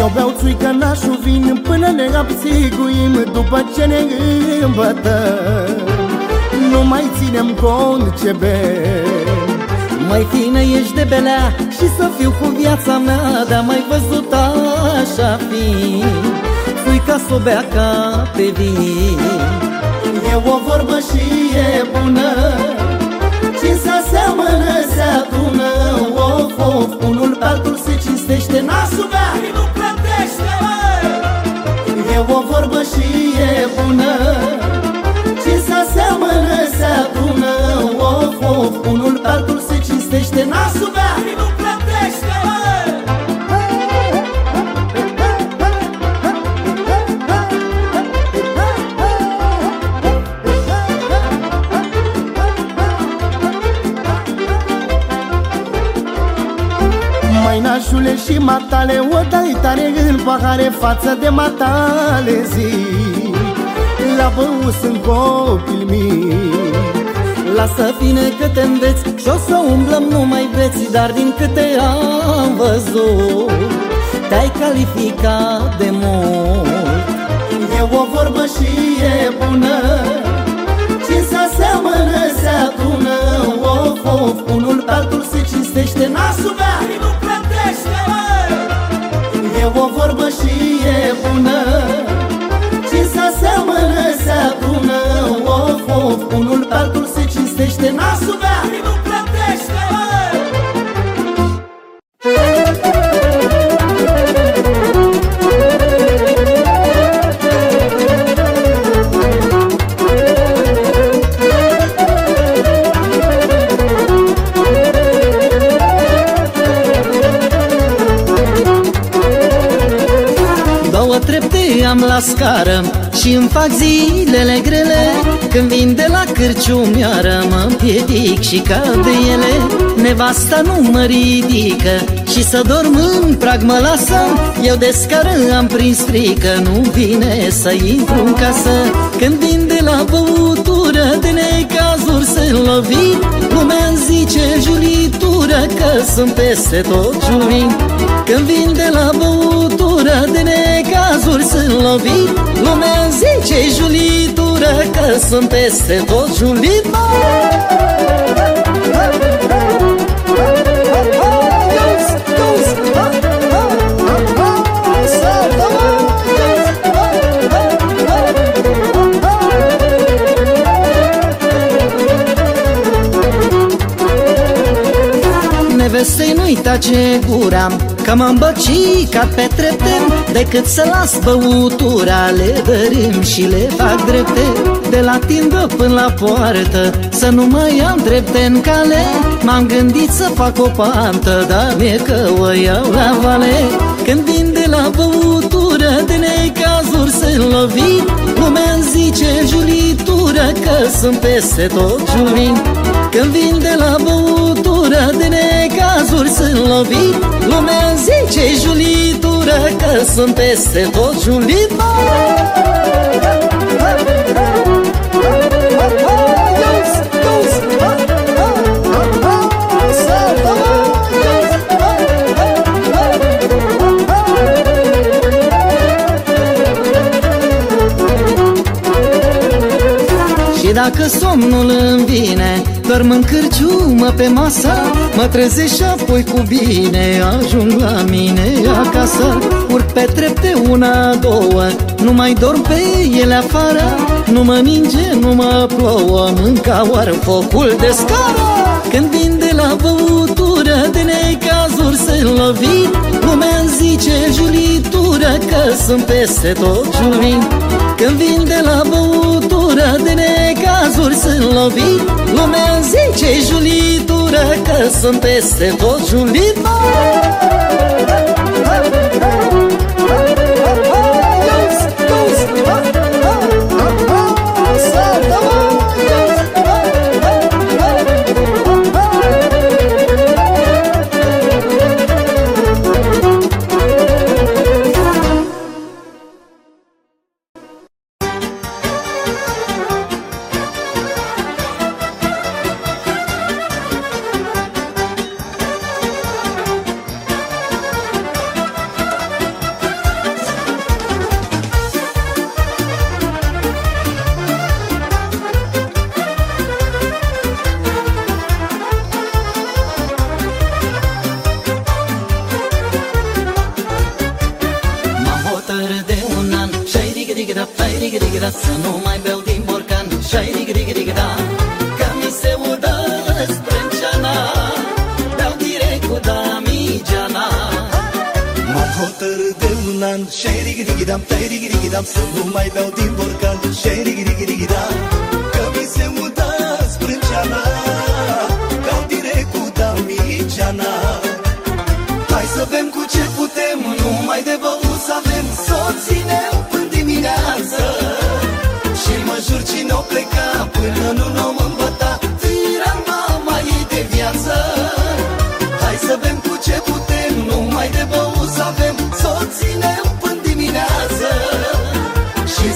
Eu beau țuică nașul vin până ne abțiguim După ce ne îmbătăm. Nu mai ținem cont ce bem. Mai fine ești de belea și să fiu cu viața mea Dar mai văzut așa fi. Țuica s-o bea ca pe vin. E o vorbă și e bună Ce se aseamănă se adună Of, of, unul pe altul se cinstește Nasul bea, nu plătește, E o vorbă și e bună Ce se aseamănă se adună Of, of, unul pe altul se cinstește Nasul bea, nu plătește, nașule și matale O dai tare în pahare față de matale zi. La băut sunt copil mic. Lasă fine că te înveți și o să umblăm numai veți Dar din câte am văzut Te-ai calificat de mult. E o vorbă și e bună Ce se aseamănă se adună Of, of, unul pe altul se cinstește Nasul bea, nu plătește E o vorbă și e bună. Ce se aseamănă se adună Of, of, unul pe altul se cinstește Nasul Două trepte am la scară și îmi fac zilele grele Când vin de la cârciumioară mă împiedic și cad de ele. Nevasta nu mă ridică și să dorm în prag mă lasă. Eu de scară am prins frică, nu vine să intru în casă. Când vin de la băutură, de necazuri se lovi. Lumea îmi zice julitură că sunt peste tot jurin Când vin de la băutură, de necazuri sunt lovit Lumea îmi zice julitură că sunt peste tot julit Nevestei nu-i tace gura Că m-am băcicat pe trepte Decât să las băutura Le dărim și le fac drepte. De la tindă până la poartă Să nu mai am drepte în cale. M-am gândit să fac o pantă Dar mie că o iau la vale. Când vin de la băutură De necazuri se lovi Lumea îmi zice julitură Că sunt peste tot jurin Când vin de la băutură De necazuri sunt lovit. Lumea îmi zice julitură Că sunt peste tot julit. Și Și dacă somnul îmi vine Doar mă cârciumă pe masă Mă trezesc și apoi cu bine Ajung la mine acasă. Urc pe trepte una, două Nu mai dorm pe ele afară. Nu mă ninge, nu mă plouă Mânca oară focul de scară. Când vin de la băutură De necazuri să lovit. Lumea zice julitură Că sunt peste tot julin Când vin de la băutură De necazuri sunt lovit. Lumea zice julitură Că sunt peste tot Burgenland Shady giddy gidam, shady giddy gidam. Sılvumay bel din burgan Shady giddy giddy gidam.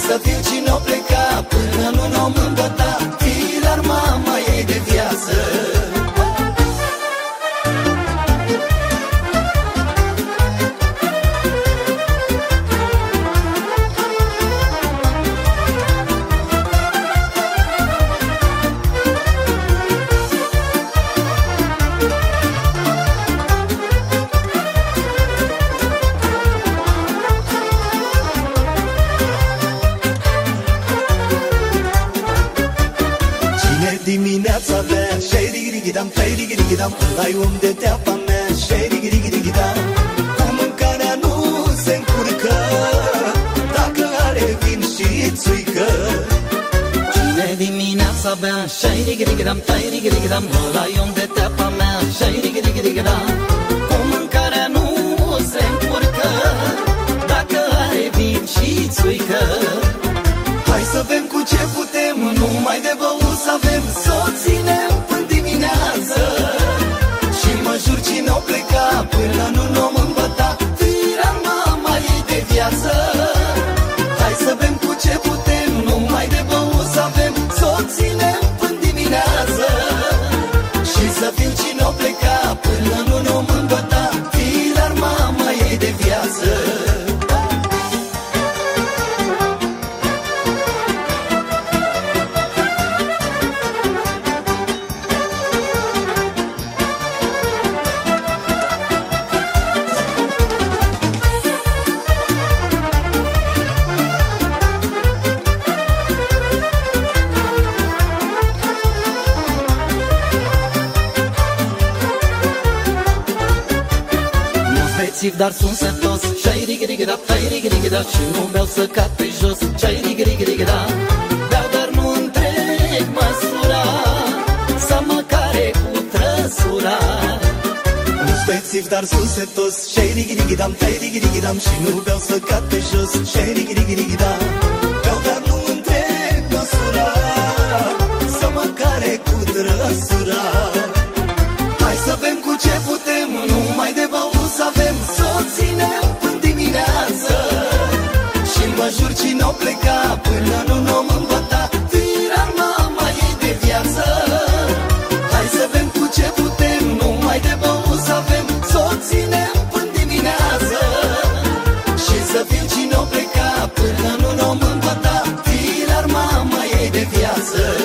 să fim cine o pleca. Până nu n-o mândota Filar mama ei de viață. dam, tai digi digi dam, de te apa mea, și digi digi digi. Cu mâncarea nu se încurcă, dacă are vin și țuică. Cine dimineața bea, și digi digi dam, tai digi de te apa mea, și digi digi digi. Cu mâncarea nu se încurcă, dacă are vin și țuică. Hai să bem cu ce putem, numai de băut să avem soții julin dar sunt sătos. Și-ai rig-rig-da, ai rig-rig-da Și nu beau să cad pe jos Și-ai rig-rig-rig-da Beau dar nu întreg măsura. Să mă care cu trăsura. Nu specif, dar sunt setos Și-ai rig-rig-dam, ai rig-rig-dam Și nu beau să cad pe jos Și-ai rig-rig-rig-da Beau dar nu întreg măsura. Să mă care cu trăsura. Hai să bem cu ce putem, sine în dimineață. Și mă jur cine-o pleca Până nu n-om îmbăta Tira mama ei de viață. Hai să bem cu ce putem Numai de băut să avem. Să o ținem până dimineață. Și să fiu cine-o pleca Până nu n-om îmbăta Tira mama ei de viață.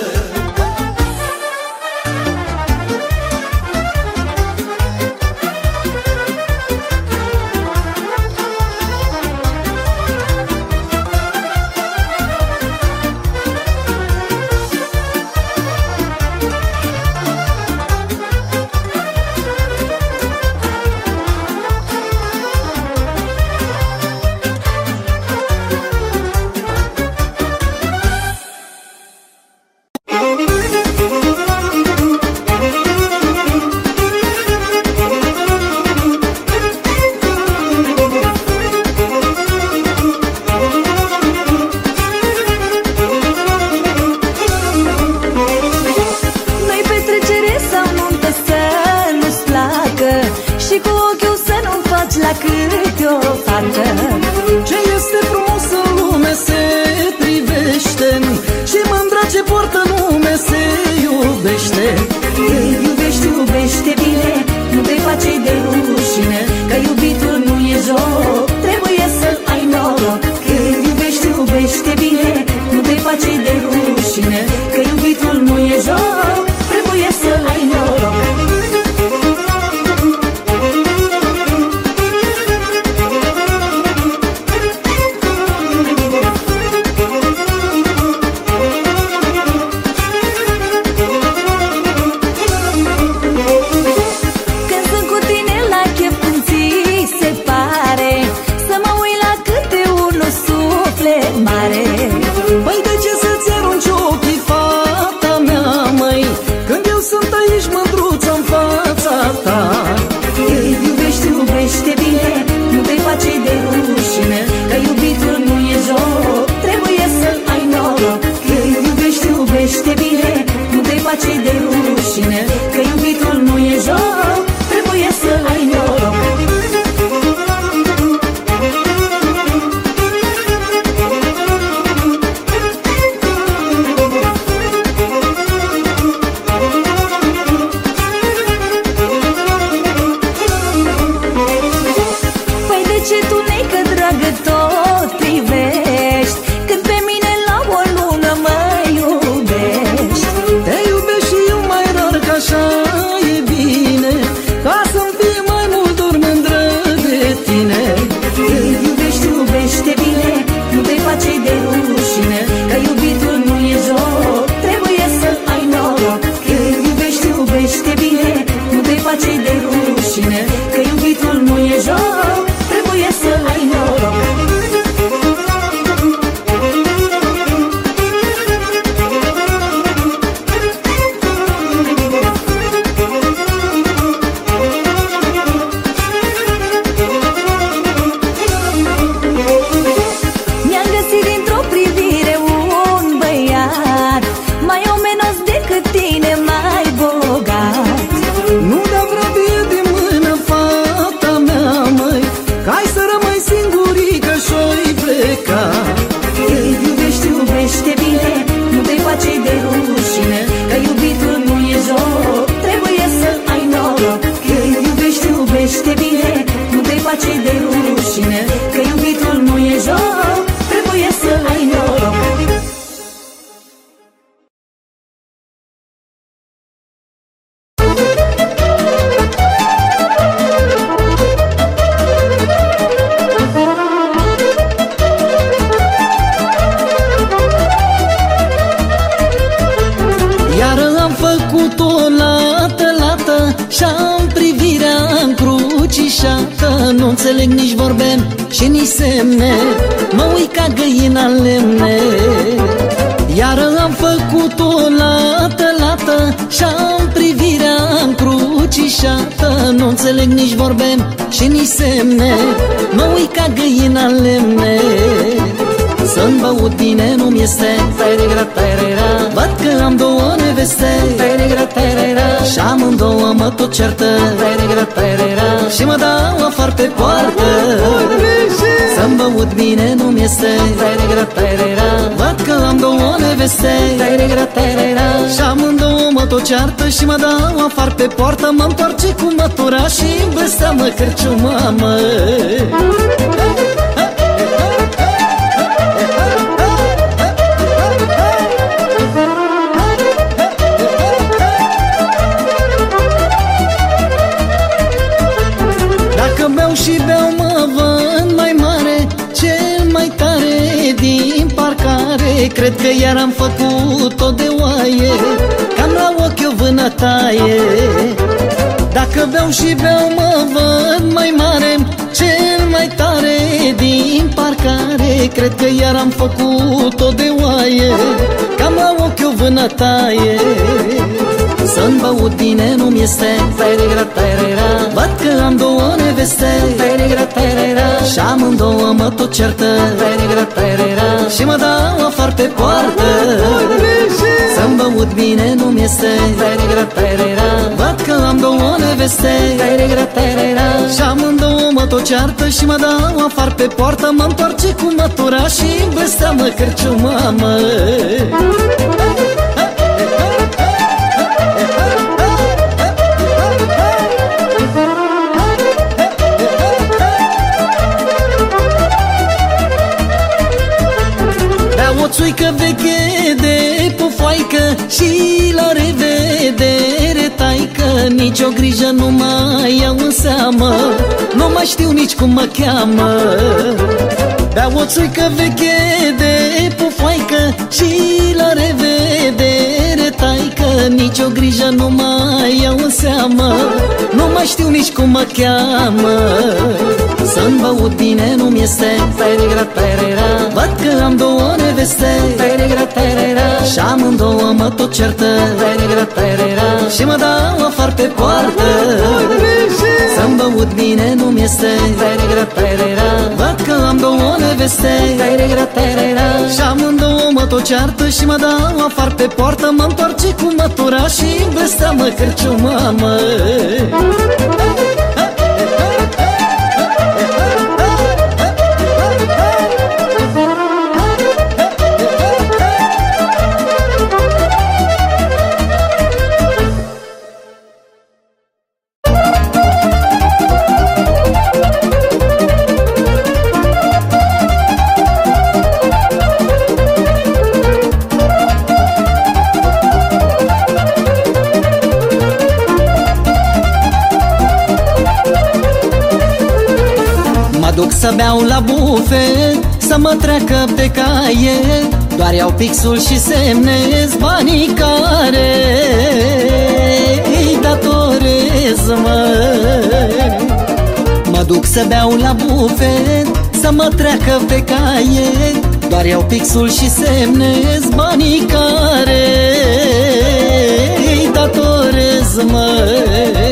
poveste Terera, terera Și amândouă mă tot certă Terera, terera Și mă dau afară pe poartă. Să-mi băut bine nu-mi este Terera, terera Văd că am două neveste Terera, terera Și amândouă mă tot ceartă. Și mă dau afară pe poartă. Mă întoarce cu mătura și îmi seamă cărciuma mă Muzica Cred că iar am făcut-o de oaie Cam la ochi o vânătaie Dacă beau și beau mă văd mai mare Cel mai tare din parcare. Cred că iar am făcut-o de oaie Cam la ochi o vânătaie să-mi băut bine nu-mi este Văd că am două neveste Și amândouă mă tot certă Și mă dau afară pe poartă. Să-mi băut bine nu-mi este Văd că am două neveste. Și amândouă mă tot ceartă Și mă dau afară pe poartă. Mă întoarce cu mătura și blesteamă cărciuma mă țuică veche de pufoaică Și la revedere taică. Nici o grijă nu mai iau în seamă Nu mai știu nici cum mă cheamă. Bea o țuică veche de pufoaică Și la revedere taică. Nici o grijă nu mai iau în seamă Nu mai știu nici cum mă cheamă. Să-mi băut bine nu-mi este Văd că am două neveste Și amândouă mă tot certă Și mă dau afară pe poartă. Să-mi băut bine nu-mi este Văd că am două neveste Și amândouă mă tot ceartă. Și mă dau afară pe poartă Mă întoarce cu mătura și blesteamă cărciuma mă Să beau la bufet, să mă treacă pe caie. Doar iau pixul și semnez banii care îi datorez, mă. Mă duc să beau la bufet, să mă treacă pe caie. Doar iau pixul și semnez banii care îi datorez, mă. de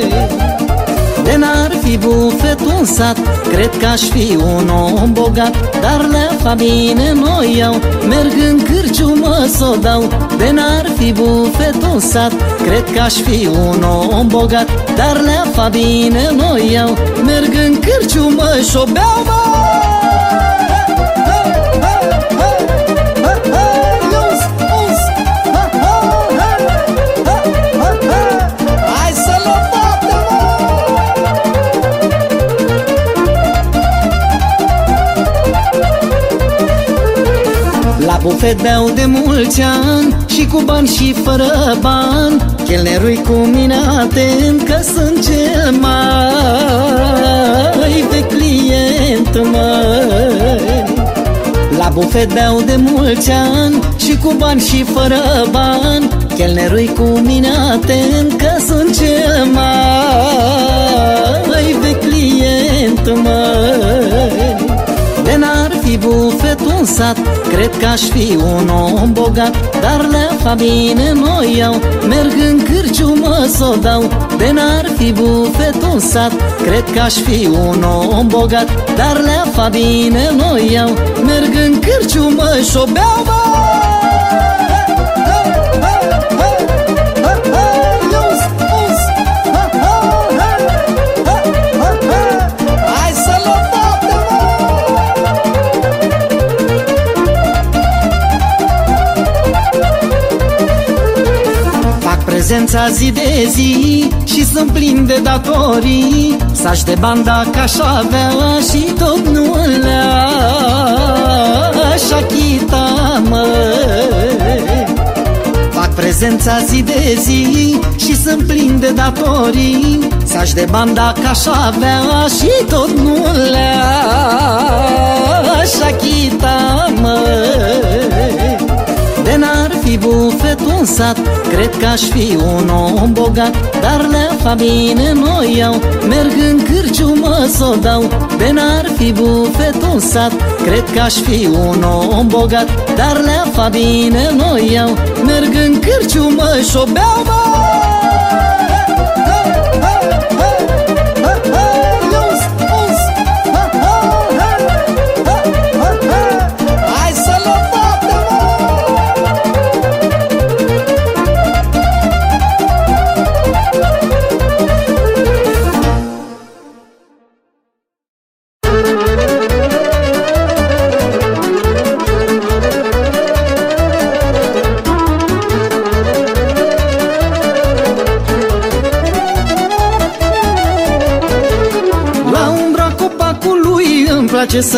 n-ar fi bufetul sat. Cred că aș fi un om bogat Dar le fa bine noi iau Merg în cârciumă s-o dau De n-ar fi bufetul sat. Cred că aș fi un om bogat Dar le fa bine noi iau Merg în cârciumă și-o beau, mă! bufet beau de mulți ani Și cu bani și fără bani Chelnerui cu mine atent Că sunt cel mai pe client, măi La bufet beau de mulți ani Și cu bani și fără bani Chelnerui cu mine atent Că sunt cel bufetul sat Cred că aș fi un om bogat Dar le fa bine noi iau. Merg în cârciumă s-o dau De n-ar fi bufetul sat. Cred că aș fi un om bogat Dar le fa bine noi iau. Merg în cârciumă și-o beau, bă! Prezența zi de zi Și sunt plin de datorii. Să de bani dacă aș avea Și tot nu le-aș achita, mă. Fac prezența zi de zi Și sunt plin de datorii. Să de bani dacă aș avea Și tot nu le-aș achita, mă sat Cred că aș fi un om bogat Dar le fa bine noi iau. Merg în cârciumă s-o dau De n-ar fi bufetul în sat Cred că aș fi un om bogat Dar le fa bine noi iau. Merg în cârciumă și-o beau, mă! place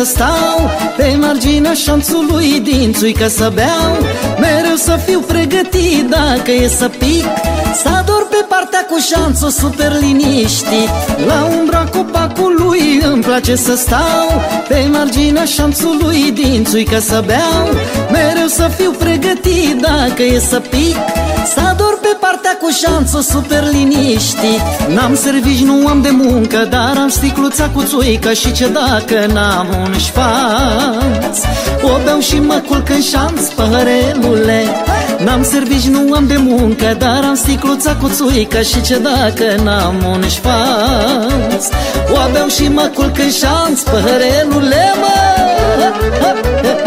să stau Pe marginea șanțului din țuică să beau. Mereu să fiu pregătit dacă e să pic Să ador pe partea cu șanțul super liniștit. La umbra copacului îmi place să stau Pe marginea șanțului din țuică să beau. Mereu să fiu pregătit dacă e să pic. Să ador pe partea cu șanțul super liniștit. N-am servici, nu am de muncă Dar am sticluța cu țuică Și ce dacă n-am un șfanț O beau și mă culc în șanț, păhărelule. N-am servici, nu am de muncă Dar am sticluța cu țuică Și ce dacă n-am un șfanț O beau și mă culc în șanț, păhărelule, mă. Așa, eu, și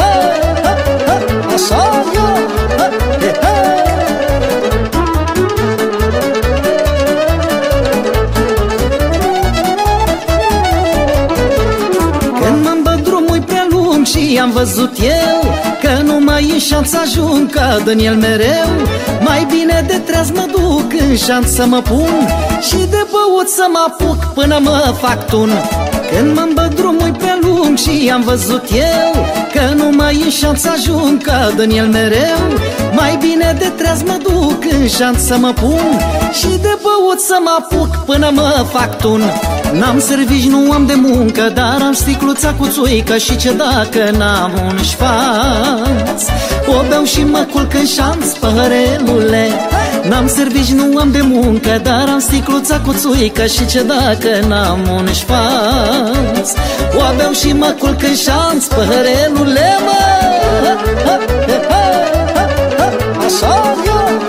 am văzut eu Că nu mai e șans să ajung ca Daniel mereu. Mai bine de treaz mă duc în șans să mă pun Și de băut să mă apuc până mă fac tun când mă drumul pe lung și am văzut eu Că nu mai e șans să ajung ca Daniel mereu. Mai bine de treaz mă duc în șans să mă pun Și de băut să mă apuc până mă fac tun. N-am servici, nu am de muncă Dar am sticluța cu țuică Și ce dacă n-am un șfanț O beau și mă culc în șanț, păhărelule N-am servici, nu am de muncă Dar am sticluța cu țuică Și ce dacă n-am un șfanț O beau și mă culc în șanț, păhărelule, mă! Așa, eu,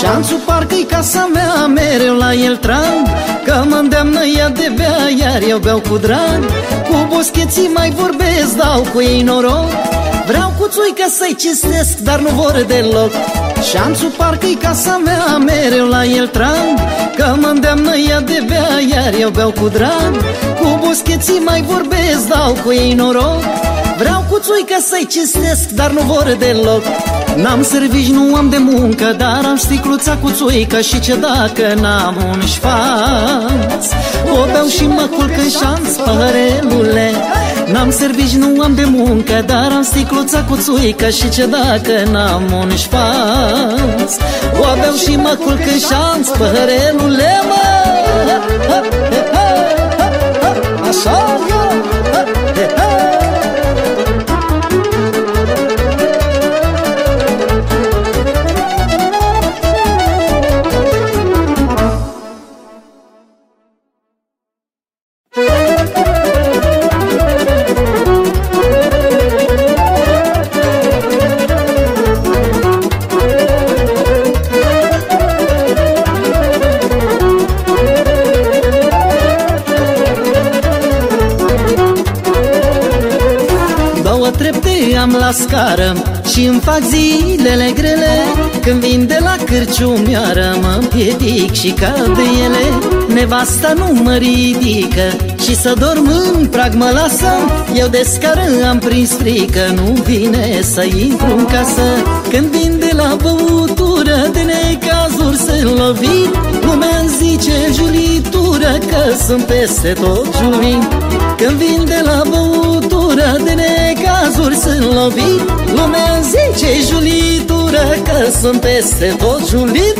Șanțul parcă-i casa mea, mereu la el trag Că mă îndeamnă ea de bea, iar eu beau cu drag. Cu boscheții mai vorbesc, dau cu ei noroc. Vreau cu țuică să-i cistesc, dar nu vor deloc. Șanțul parcă-i casa mea, mereu la el trag. Că mă îndeamnă ea de bea, iar eu beau cu drag. Cu boscheții mai vorbesc, dau cu ei noroc Vreau cu țuică să-i cistesc, dar nu vor deloc. N-am servici, nu am de muncă Dar am sticluța cu țuică Și ce dacă n-am un șfanț O beau și mă culc în șanț, păhărelule. N-am servici, nu am de muncă Dar am sticluța cu țuică Și ce dacă n-am un șfanț O beau și mă culc în șanț, păhărelule, mă și îmi fac zilele grele Când vin de la cârciumioară Mă împiedic și cad de ele. Nevasta nu mă ridică Și să dorm în prag mă lasă. Eu de scară am prins frică Nu vine să intru în casă. Când vin de la băutură De necazuri să lovit. Lumea îmi zice julitură Că sunt peste tot julin când vin de la băutură De necazuri sunt lovit. Lumea zice julitură Că sunt peste tot julit.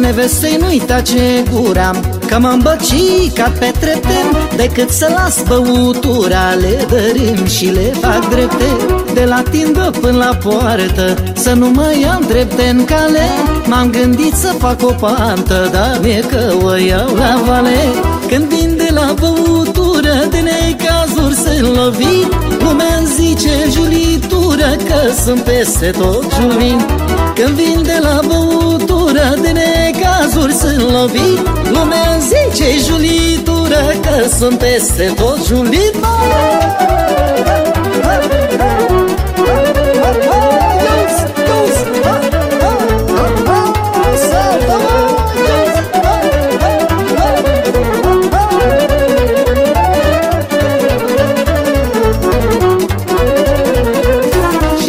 Nevestei nu-i tace guram Că m-am băcicat pe trepte Decât să las băutura Le dărim și le fac drepte. De la tindă până la poartă Să nu mai am drepte în cale. M-am gândit să fac o pantă Dar mie că o iau la vale. Când vin de la băutură De necazuri sunt lovit Lumea zice julitură Că sunt peste tot julin Când vin de la băutură De necazuri sunt lovit. Lumea zice julitură Că sunt peste tot julit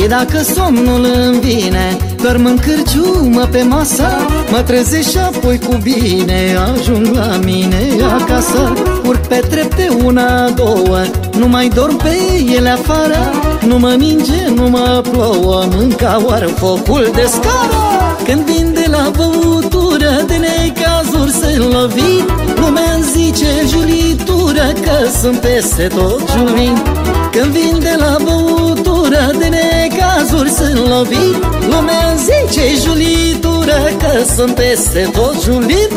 dacă somnul îmi vine Dorm în cârciumă pe masă Mă trezesc și apoi cu bine Ajung la mine acasă Urc pe trepte una, două Nu mai dorm pe ele afară Nu mă ninge, nu mă plouă Mânca oară focul de scară. Când vin de la băutură De necazuri se lovi Lumea îmi zice julitură Că sunt peste tot julin Când vin de la băutură De necazuri sunt lovit Lumea îmi zice julitură Că sunt peste tot julit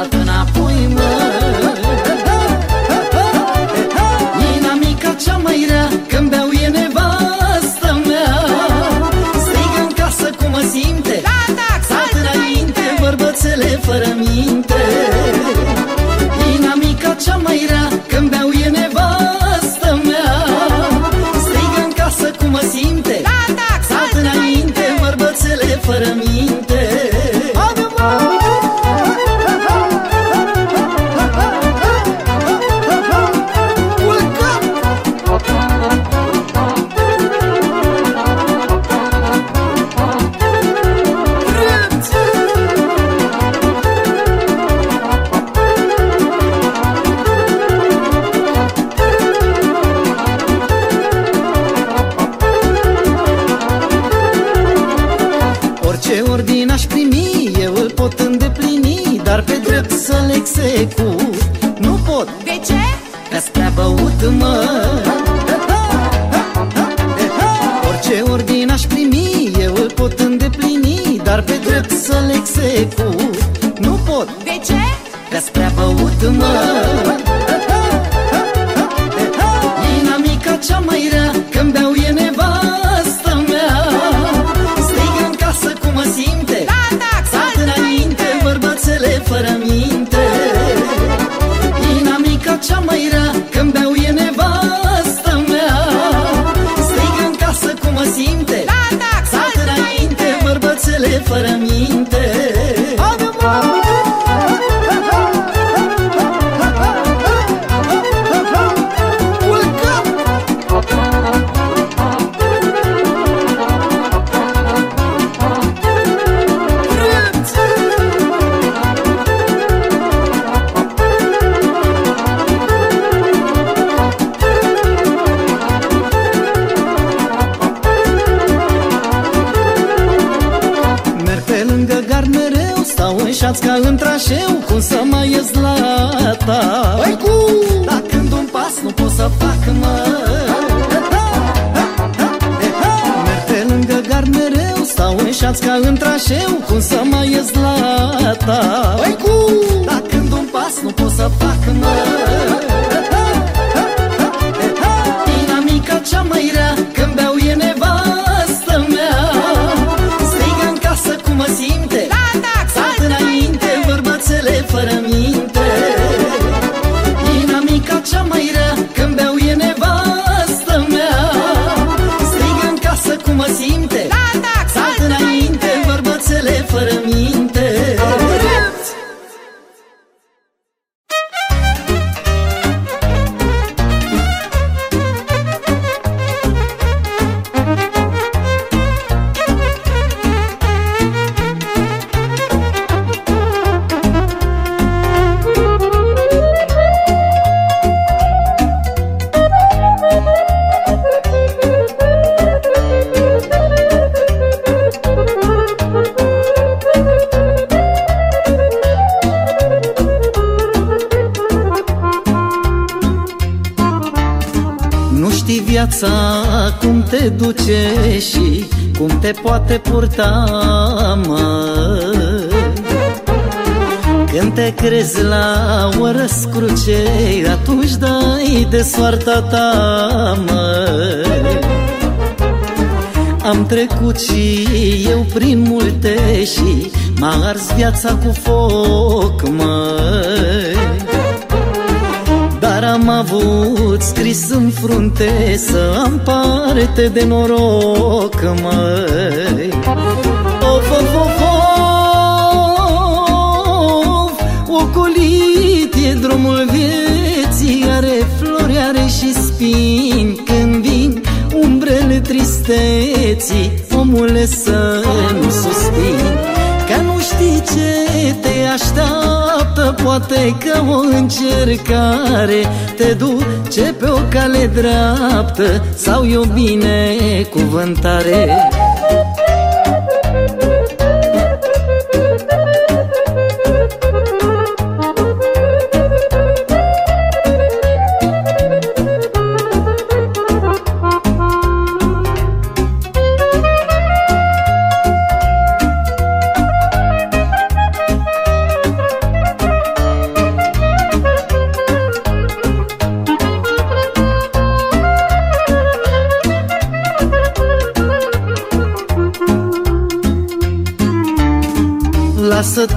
dat înapoi, mă. Inamica cea mai rea Când beau e nevastă mea. Strig în casă cum mă simte? Da, da, Sat înainte, bărbățele fără minte. Inamica cea mai rea Când beau e nevastă mea. Strig în casă cum mă simte? Da, Sat înainte, bărbățele fără minte Dar pe drept să-l execut. Nu pot. De ce? Că-s prea băut mă asta Hai cu! Dar când un pas nu pot să fac, mă Merg pe lângă gar mereu Stau înșați ca în trașeu Cum să mai ies la ta Hai cu! Dar când un pas nu pot să fac, mă știi viața cum te duce și cum te poate purta, mă. Când te crezi la o răscruce, atunci dai de soarta ta, mă. Am trecut și eu prin multe și m-a ars viața cu foc, măi dar am avut scris în frunte Să am parte de noroc, măi. Of, of, of, of Ocolit e drumul vieții Are flori, are și spini Când vin umbrele tristeții Omule să nu suspini Că nu știi ce te așteaptă Poate că o încercare Te duce pe o cale dreaptă Sau e o binecuvântare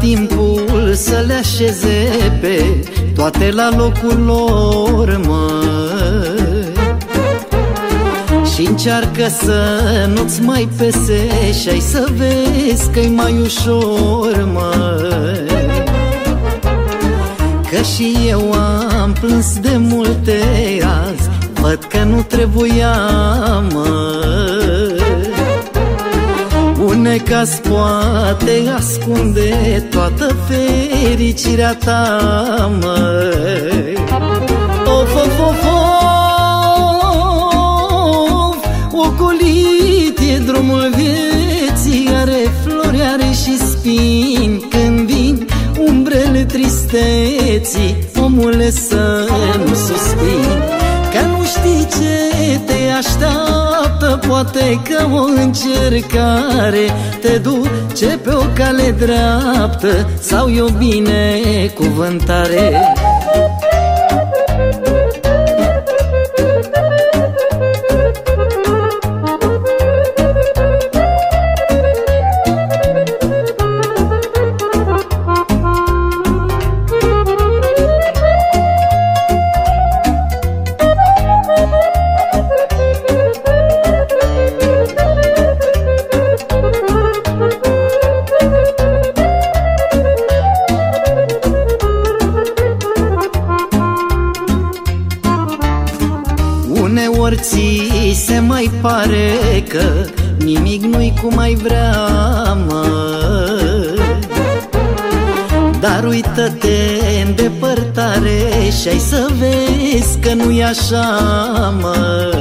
timpul să le așeze pe toate la locul lor, măi și încearcă să nu-ți mai pese Și ai să vezi că-i mai ușor, măi Că și eu am plâns de multe azi Văd că nu trebuia, măi un necaz poate ascunde toată fericirea ta, măi. Of, of, of, of Ocolit e drumul vieții Are flori, are și spini Când vin umbrele tristeții Omule să nu suspini Că nu știi ce te așteaptă? Poate că o încercare Te duce pe o cale dreaptă Sau e o binecuvântare Uneori ți se mai pare că Nimic nu-i cum ai vrea, mă. Dar uită-te în depărtare Și ai să vezi că nu-i așa, mă.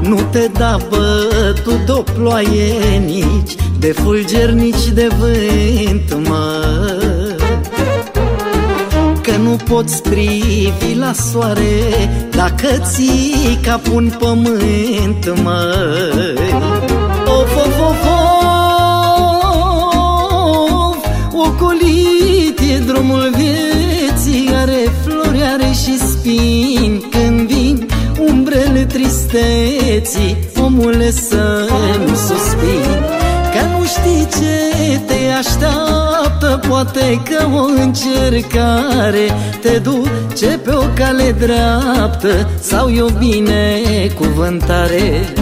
Nu te da bătut de o ploaie nici De fulger, nici de vânt, mă. Că nu poți privi la soare Dacă ții capul în pământ, măi Of, of, of, of Ocolit e drumul vieții Are flori, are și spini Când vin umbrele tristeții Omule să-mi suspin Că nu știi ce te așteaptă Poate că o încercare Te duce pe o cale dreaptă Sau e o binecuvântare